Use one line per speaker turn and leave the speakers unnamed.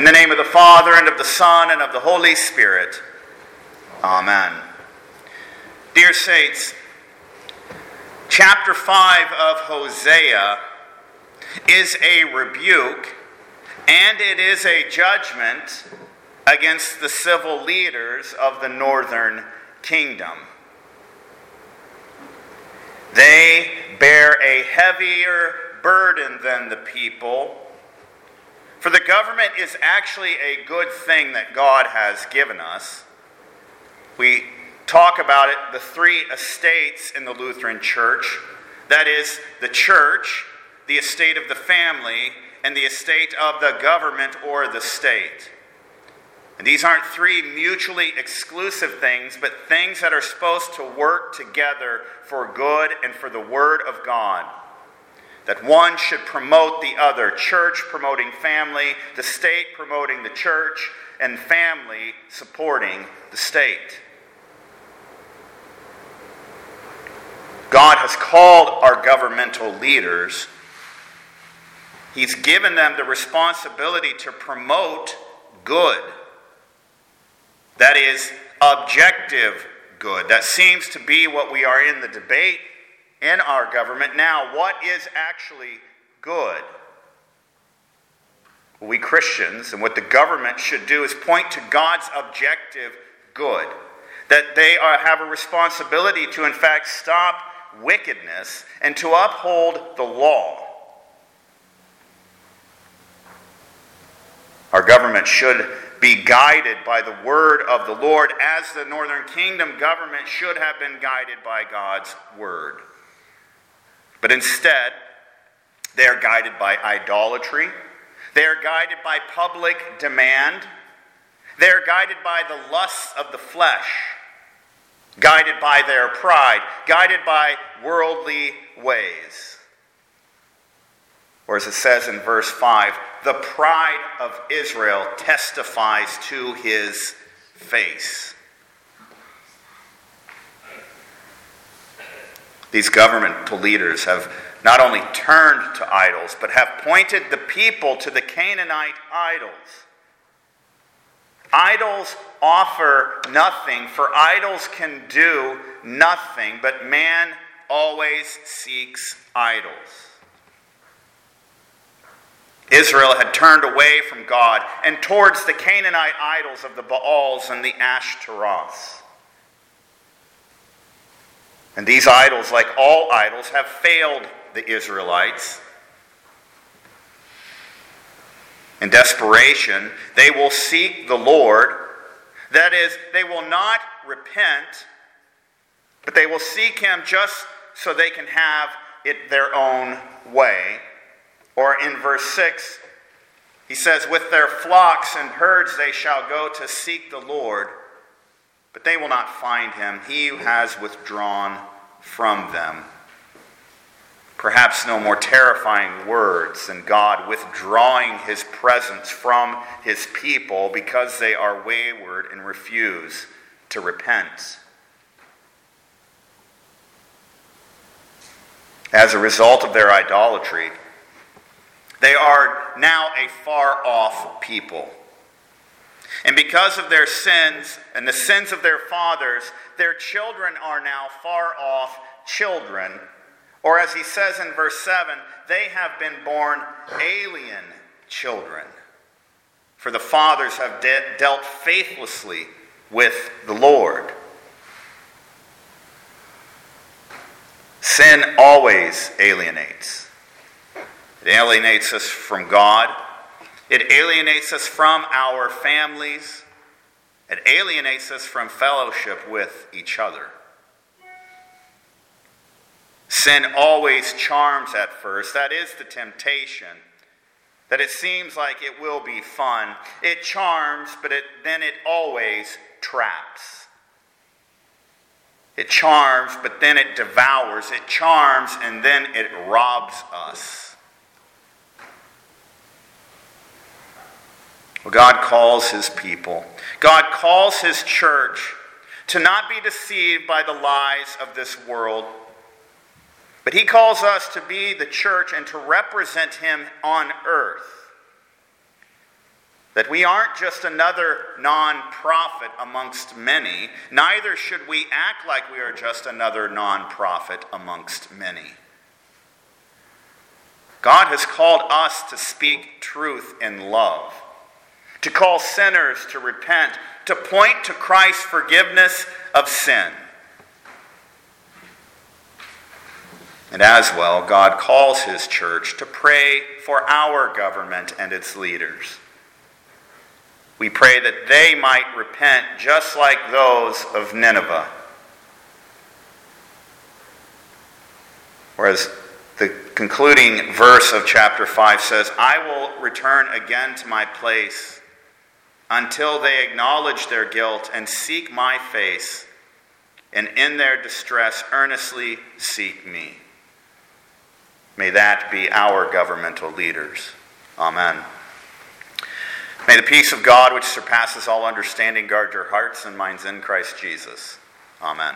In the name of the Father, and of the Son, and of the Holy Spirit. Amen. Dear saints, chapter 5 of Hosea is a rebuke and it is a judgment against the civil leaders of the northern kingdom. They bear a heavier burden than the people. For the government is actually a good thing that God has given us. We talk about it, the three estates in the Lutheran Church that is, the church, the estate of the family, and the estate of the government or the state. And these aren't three mutually exclusive things, but things that are supposed to work together for good and for the Word of God. That one should promote the other church promoting family, the state promoting the church, and family supporting the state. God has called our governmental leaders He's given them the responsibility to promote good. That is, objective good. That seems to be what we are in the debate in our government now. What is actually good? We Christians and what the government should do is point to God's objective good. That they are, have a responsibility to, in fact, stop wickedness and to uphold the law. Our government should be guided by the word of the Lord, as the Northern Kingdom government should have been guided by God's word. But instead, they are guided by idolatry, they are guided by public demand, they are guided by the lusts of the flesh, guided by their pride, guided by worldly ways. Or as it says in verse 5, the pride of Israel testifies to his face. These governmental leaders have not only turned to idols, but have pointed the people to the Canaanite idols. Idols offer nothing, for idols can do nothing, but man always seeks idols. Israel had turned away from God and towards the Canaanite idols of the Baals and the Ashtaroths. And these idols, like all idols, have failed the Israelites. In desperation, they will seek the Lord. That is, they will not repent, but they will seek Him just so they can have it their own way. Or in verse 6, he says, With their flocks and herds they shall go to seek the Lord, but they will not find him. He has withdrawn from them. Perhaps no more terrifying words than God withdrawing his presence from his people because they are wayward and refuse to repent. As a result of their idolatry, they are now a far off people. And because of their sins and the sins of their fathers, their children are now far off children. Or as he says in verse 7, they have been born alien children. For the fathers have de- dealt faithlessly with the Lord. Sin always alienates. It alienates us from God. It alienates us from our families. It alienates us from fellowship with each other. Sin always charms at first. That is the temptation. That it seems like it will be fun. It charms, but it, then it always traps. It charms, but then it devours. It charms, and then it robs us. Well, God calls his people, God calls his church to not be deceived by the lies of this world. But he calls us to be the church and to represent him on earth. That we aren't just another non profit amongst many, neither should we act like we are just another non profit amongst many. God has called us to speak truth in love, to call sinners to repent, to point to Christ's forgiveness of sin. And as well, God calls his church to pray for our government and its leaders. We pray that they might repent just like those of Nineveh. Whereas the concluding verse of chapter 5 says, I will return again to my place until they acknowledge their guilt and seek my face, and in their distress earnestly seek me. May that be our governmental leaders. Amen. May the peace of God, which surpasses all understanding, guard your hearts and minds in Christ Jesus. Amen.